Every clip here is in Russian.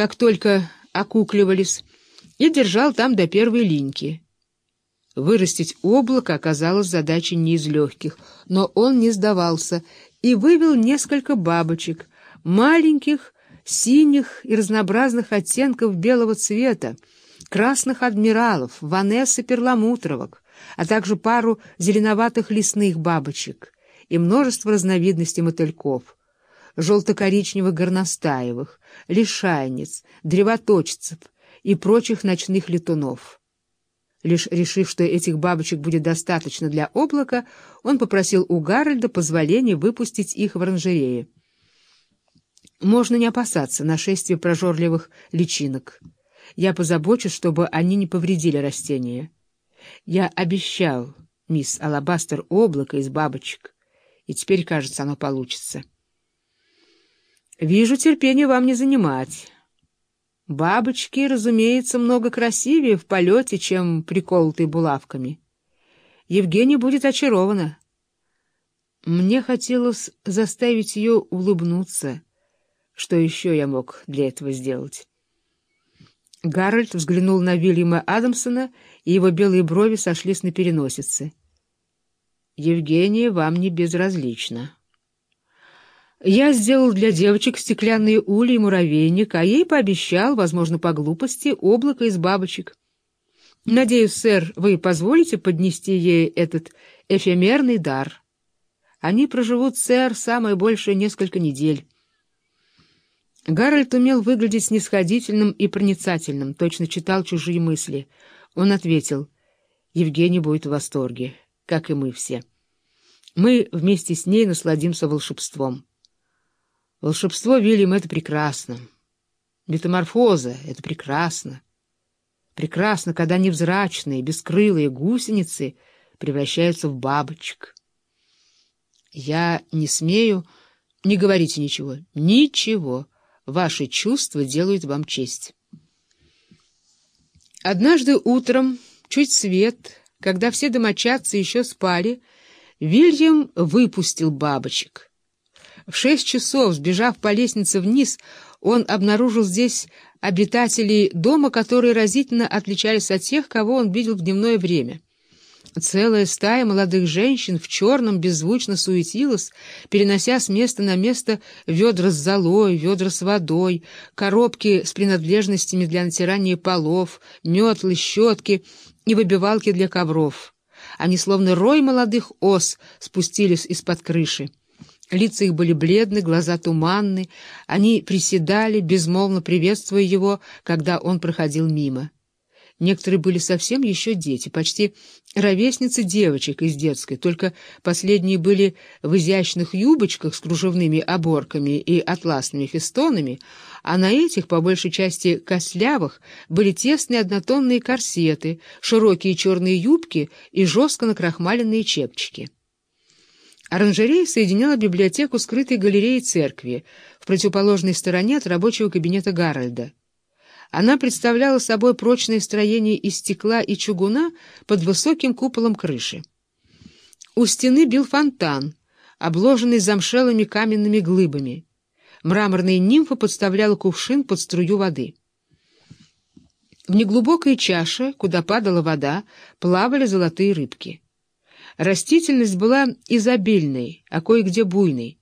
как только окукливались, и держал там до первой линьки. Вырастить облако оказалось задачей не из легких, но он не сдавался и вывел несколько бабочек, маленьких, синих и разнообразных оттенков белого цвета, красных адмиралов, ванессы перламутровок, а также пару зеленоватых лесных бабочек и множество разновидностей мотыльков, желто-коричневых горностаевых, лишайниц, древоточцев и прочих ночных летунов. Лишь решив, что этих бабочек будет достаточно для облака, он попросил у Гарольда позволения выпустить их в оранжерее. Можно не опасаться нашествия прожорливых личинок. Я позабочусь, чтобы они не повредили растения. Я обещал, мисс Алабастер, облако из бабочек, и теперь, кажется, оно получится. Вижу, терпение вам не занимать. Бабочки, разумеется, много красивее в полете, чем приколотые булавками. Евгения будет очарована. Мне хотелось заставить ее улыбнуться. Что еще я мог для этого сделать? Гарольд взглянул на Вильяма Адамсона, и его белые брови сошлись на переносице. «Евгения вам не безразлична». Я сделал для девочек стеклянные ули и муравейник, а ей пообещал, возможно, по глупости, облако из бабочек. Надеюсь, сэр, вы позволите поднести ей этот эфемерный дар. Они проживут, сэр, самое большее несколько недель. Гарольд умел выглядеть снисходительным и проницательным, точно читал чужие мысли. Он ответил, Евгений будет в восторге, как и мы все. Мы вместе с ней насладимся волшебством. Волшебство, Вильям, — это прекрасно. Метаморфоза — это прекрасно. Прекрасно, когда невзрачные, бескрылые гусеницы превращаются в бабочек. Я не смею... Не говорите ничего. Ничего. Ваши чувства делают вам честь. Однажды утром, чуть свет, когда все домочадцы еще спали, Вильям выпустил бабочек — в шесть часов, сбежав по лестнице вниз, он обнаружил здесь обитателей дома, которые разительно отличались от тех, кого он видел в дневное время. Целая стая молодых женщин в черном беззвучно суетилась, перенося с места на место ведра с золой, ведра с водой, коробки с принадлежностями для натирания полов, метлы, щетки и выбивалки для ковров. Они, словно рой молодых ос, спустились из-под крыши. Лица их были бледны, глаза туманны, они приседали, безмолвно приветствуя его, когда он проходил мимо. Некоторые были совсем еще дети, почти ровесницы девочек из детской, только последние были в изящных юбочках с кружевными оборками и атласными фестонами, а на этих, по большей части кослявых, были тесные однотонные корсеты, широкие черные юбки и жестко накрахмаленные чепчики. Оранжерея соединяла библиотеку с крытой галереей церкви в противоположной стороне от рабочего кабинета Гарольда. Она представляла собой прочное строение из стекла и чугуна под высоким куполом крыши. У стены бил фонтан, обложенный замшелыми каменными глыбами. Мраморная нимфа подставляла кувшин под струю воды. В неглубокой чаше, куда падала вода, плавали золотые рыбки. Растительность была изобильной, а кое-где буйной.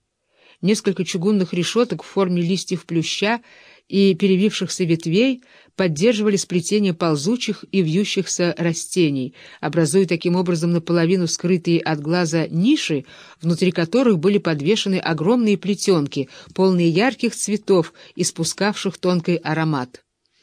Несколько чугунных решеток в форме листьев плюща и перевившихся ветвей поддерживали сплетение ползучих и вьющихся растений, образуя таким образом наполовину скрытые от глаза ниши, внутри которых были подвешены огромные плетенки, полные ярких цветов, испускавших тонкий аромат.